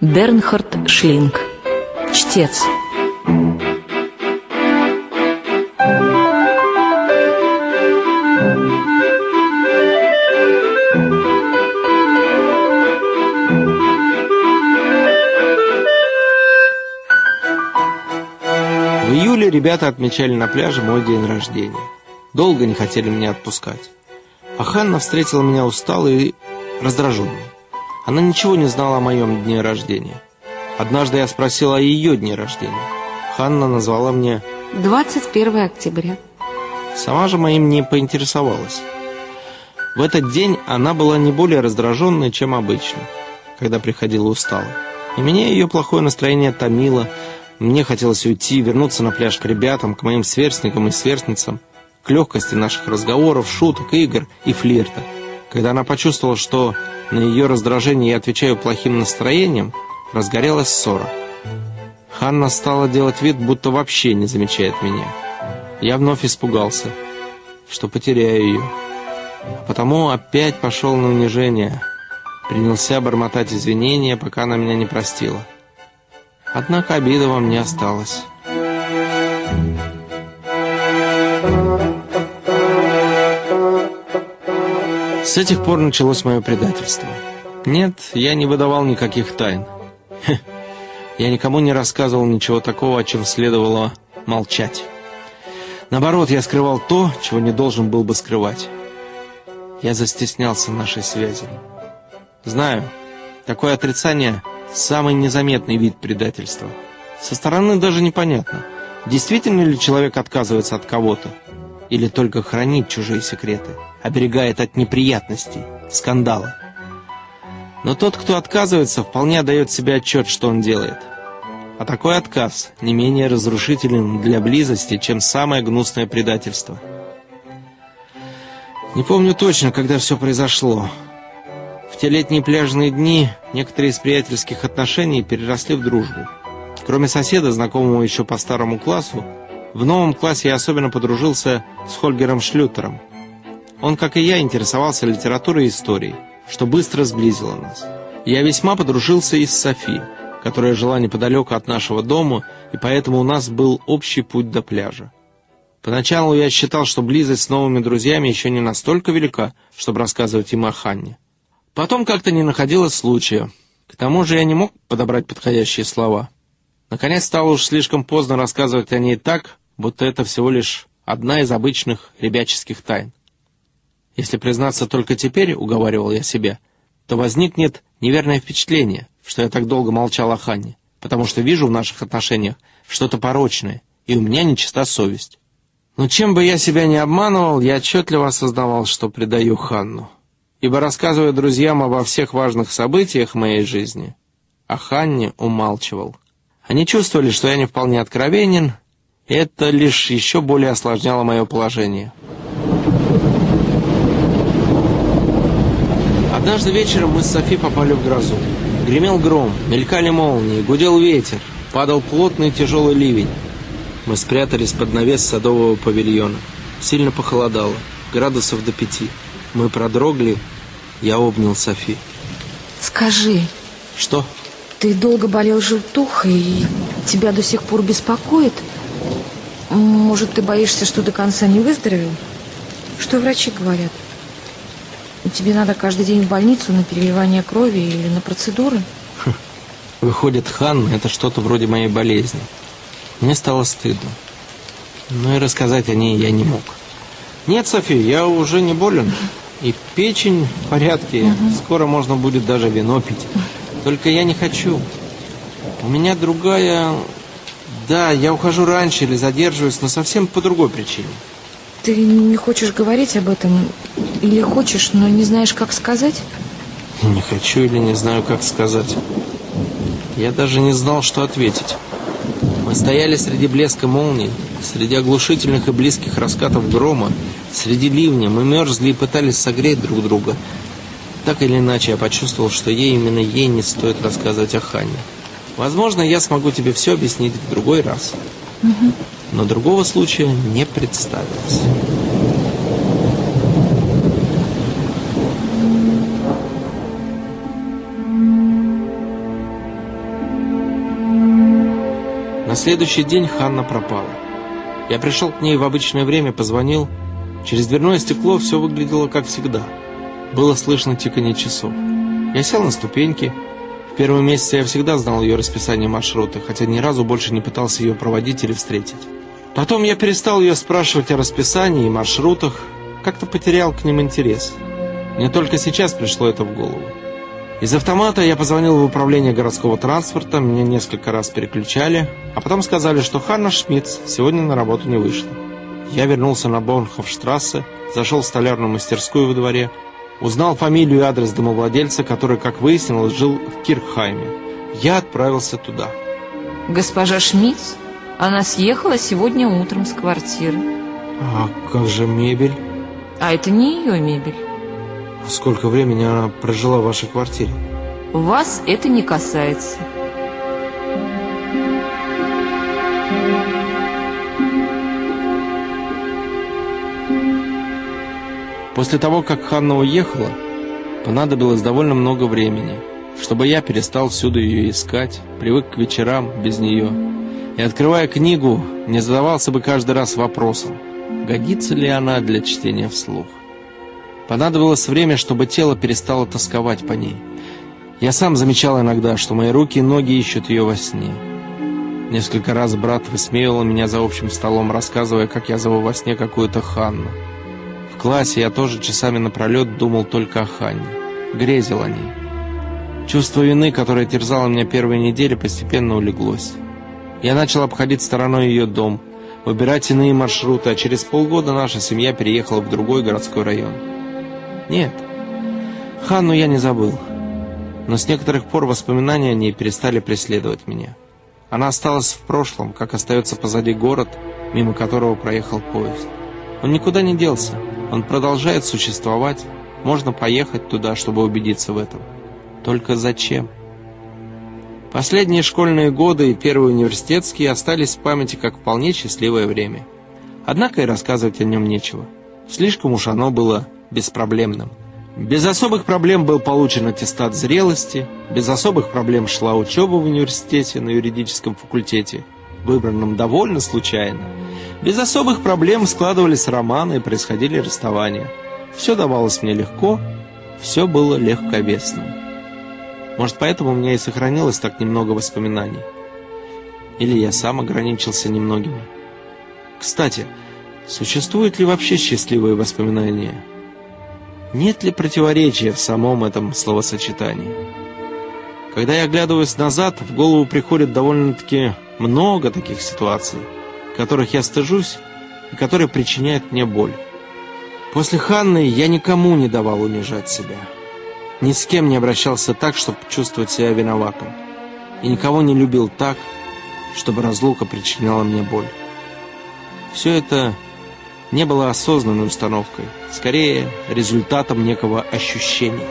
Бернхард Шлинг Чтец В июле ребята отмечали на пляже мой день рождения. Долго не хотели меня отпускать. А Ханна встретила меня усталой и раздраженной. Она ничего не знала о моем дне рождения. Однажды я спросил о ее дне рождения. Ханна назвала мне... 21 октября Сама же моим не поинтересовалась. В этот день она была не более раздраженной, чем обычно, когда приходила усталой. И меня ее плохое настроение томило. Мне хотелось уйти, вернуться на пляж к ребятам, к моим сверстникам и сверстницам, к легкости наших разговоров, шуток, игр и флирта. Когда она почувствовала, что на ее раздражение я отвечаю плохим настроением, разгорелась ссора. Ханна стала делать вид, будто вообще не замечает меня. Я вновь испугался, что потеряю ее. А потому опять пошел на унижение. Принялся бормотать извинения, пока она меня не простила. Однако обида во мне осталась. С этих пор началось мое предательство. Нет, я не выдавал никаких тайн. Я никому не рассказывал ничего такого, о чем следовало молчать. Наоборот, я скрывал то, чего не должен был бы скрывать. Я застеснялся нашей связи. Знаю, такое отрицание – самый незаметный вид предательства. Со стороны даже непонятно, действительно ли человек отказывается от кого-то, или только хранит чужие секреты, оберегает от неприятностей, скандала. Но тот, кто отказывается, вполне отдает себе отчет, что он делает. А такой отказ не менее разрушителен для близости, чем самое гнусное предательство. Не помню точно, когда все произошло. В те летние пляжные дни некоторые из приятельских отношений переросли в дружбу. Кроме соседа, знакомого еще по старому классу, в новом классе я особенно подружился с Хольгером Шлютером. Он, как и я, интересовался литературой и историей что быстро сблизило нас. Я весьма подружился и с Софи, которая жила неподалеку от нашего дома, и поэтому у нас был общий путь до пляжа. Поначалу я считал, что близость с новыми друзьями еще не настолько велика, чтобы рассказывать им о Ханне. Потом как-то не находилось случая. К тому же я не мог подобрать подходящие слова. Наконец стало уж слишком поздно рассказывать о ней так, будто это всего лишь одна из обычных ребяческих тайн. Если признаться только теперь, уговаривал я себя, то возникнет неверное впечатление, что я так долго молчал о Ханне, потому что вижу в наших отношениях что-то порочное, и у меня нечиста совесть. Но чем бы я себя не обманывал, я отчетливо осознавал, что предаю Ханну. Ибо рассказывая друзьям обо всех важных событиях моей жизни, о Ханне умалчивал. Они чувствовали, что я не вполне откровенен, и это лишь еще более осложняло мое положение. Однажды вечером мы с Софи попали в грозу. Гремел гром, мелькали молнии, гудел ветер, падал плотный тяжелый ливень. Мы спрятались под навес садового павильона. Сильно похолодало, градусов до пяти. Мы продрогли, я обнял Софи. Скажи, Что? ты долго болел желтухой и тебя до сих пор беспокоит? Может, ты боишься, что до конца не выздоровел? Что врачи говорят? Тебе надо каждый день в больницу на переливание крови или на процедуры? Выходит, Ханна — это что-то вроде моей болезни. Мне стало стыдно. Но и рассказать о ней я не мог. Нет, Софи, я уже не болен. И печень в порядке. Скоро можно будет даже вино пить. Только я не хочу. У меня другая... Да, я ухожу раньше или задерживаюсь, но совсем по другой причине. Ты не хочешь говорить об этом? Или хочешь, но не знаешь, как сказать? Не хочу или не знаю, как сказать. Я даже не знал, что ответить. Мы стояли среди блеска молний, среди оглушительных и близких раскатов грома, среди ливня. Мы мерзли и пытались согреть друг друга. Так или иначе, я почувствовал, что ей, именно ей не стоит рассказывать о Ханне. Возможно, я смогу тебе все объяснить в другой раз. Но другого случая не представилось. На следующий день Ханна пропала. Я пришел к ней в обычное время, позвонил. Через дверное стекло все выглядело как всегда. Было слышно тиканье часов. Я сел на ступеньки, в первые месяцы я всегда знал ее расписание маршрута, хотя ни разу больше не пытался ее проводить или встретить. Потом я перестал ее спрашивать о расписании и маршрутах, как-то потерял к ним интерес. Мне только сейчас пришло это в голову. Из автомата я позвонил в управление городского транспорта, меня несколько раз переключали, а потом сказали, что Ханна Шмидц сегодня на работу не вышла. Я вернулся на Борнхофштрассе, зашел в столярную мастерскую во дворе, узнал фамилию и адрес домовладельца, который, как выяснилось, жил в Кирхайме. Я отправился туда. Госпожа Шмидц? Она съехала сегодня утром с квартиры. А как же мебель? А это не ее мебель. Сколько времени она прожила в вашей квартире? Вас это не касается. После того, как Ханна уехала, понадобилось довольно много времени, чтобы я перестал всюду ее искать, привык к вечерам без нее. И, открывая книгу, не задавался бы каждый раз вопросом, годится ли она для чтения вслух. Понадобилось время, чтобы тело перестало тосковать по ней. Я сам замечал иногда, что мои руки и ноги ищут ее во сне. Несколько раз брат высмеивал меня за общим столом, рассказывая, как я зову во сне какую-то Ханну. Классе я тоже часами напролет думал только о Ханне. Грезил о ней. Чувство вины, которое терзало меня первые недели, постепенно улеглось. Я начал обходить стороной ее дом, выбирать иные маршруты, а через полгода наша семья переехала в другой городской район. Нет, Ханну я не забыл. Но с некоторых пор воспоминания о ней перестали преследовать меня. Она осталась в прошлом, как остается позади город, мимо которого проехал поезд. Он никуда не делся. Он продолжает существовать. Можно поехать туда, чтобы убедиться в этом. Только зачем? Последние школьные годы и первые университетские остались в памяти как вполне счастливое время. Однако и рассказывать о нем нечего. Слишком уж оно было беспроблемным. Без особых проблем был получен аттестат зрелости, без особых проблем шла учеба в университете на юридическом факультете, выбранном довольно случайно. Без особых проблем складывались романы и происходили расставания. Все давалось мне легко, все было легковесным. Может, поэтому у меня и сохранилось так немного воспоминаний. Или я сам ограничился немногими. Кстати, существуют ли вообще счастливые воспоминания? Нет ли противоречия в самом этом словосочетании? Когда я оглядываюсь назад, в голову приходит довольно-таки много таких ситуаций, которых я стыжусь и которые причиняют мне боль. После Ханны я никому не давал унижать себя. Ни с кем не обращался так, чтобы чувствовать себя виноватым. И никого не любил так, чтобы разлука причиняла мне боль. Все это не было осознанной установкой, скорее результатом некого ощущения.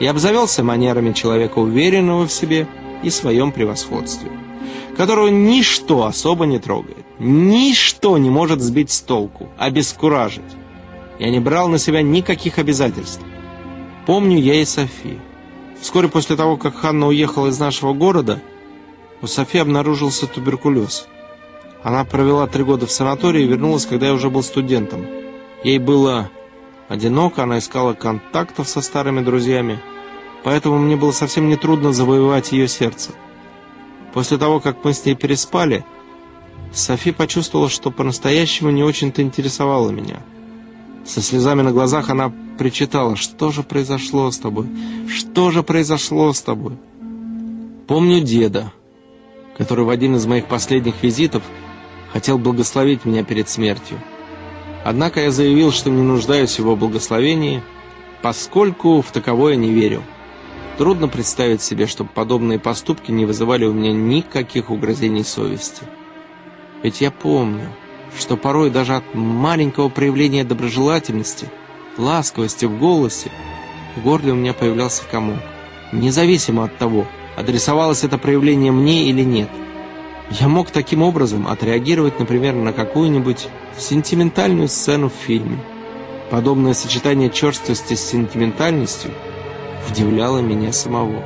Я обзавелся манерами человека, уверенного в себе и своем превосходстве, которого ничто особо не трогает, ничто не может сбить с толку, обескуражить. Я не брал на себя никаких обязательств. Помню я и Софи. Вскоре после того, как Ханна уехала из нашего города, у Софи обнаружился туберкулез – она провела три года в санатории и вернулась, когда я уже был студентом. Ей было одиноко, она искала контактов со старыми друзьями, поэтому мне было совсем нетрудно завоевать ее сердце. После того, как мы с ней переспали, Софи почувствовала, что по-настоящему не очень-то интересовала меня. Со слезами на глазах она причитала, что же произошло с тобой? Что же произошло с тобой? Помню деда, который в один из моих последних визитов хотел благословить меня перед смертью. Однако я заявил, что не нуждаюсь в его благословении, поскольку в таковое не верю. Трудно представить себе, чтобы подобные поступки не вызывали у меня никаких угрызений совести. Ведь я помню, что порой даже от маленького проявления доброжелательности, ласковости в голосе, в горле у меня появлялся комок. Независимо от того, адресовалось это проявление мне или нет – я мог таким образом отреагировать, например, на какую-нибудь сентиментальную сцену в фильме. Подобное сочетание черствости с сентиментальностью удивляло меня самого.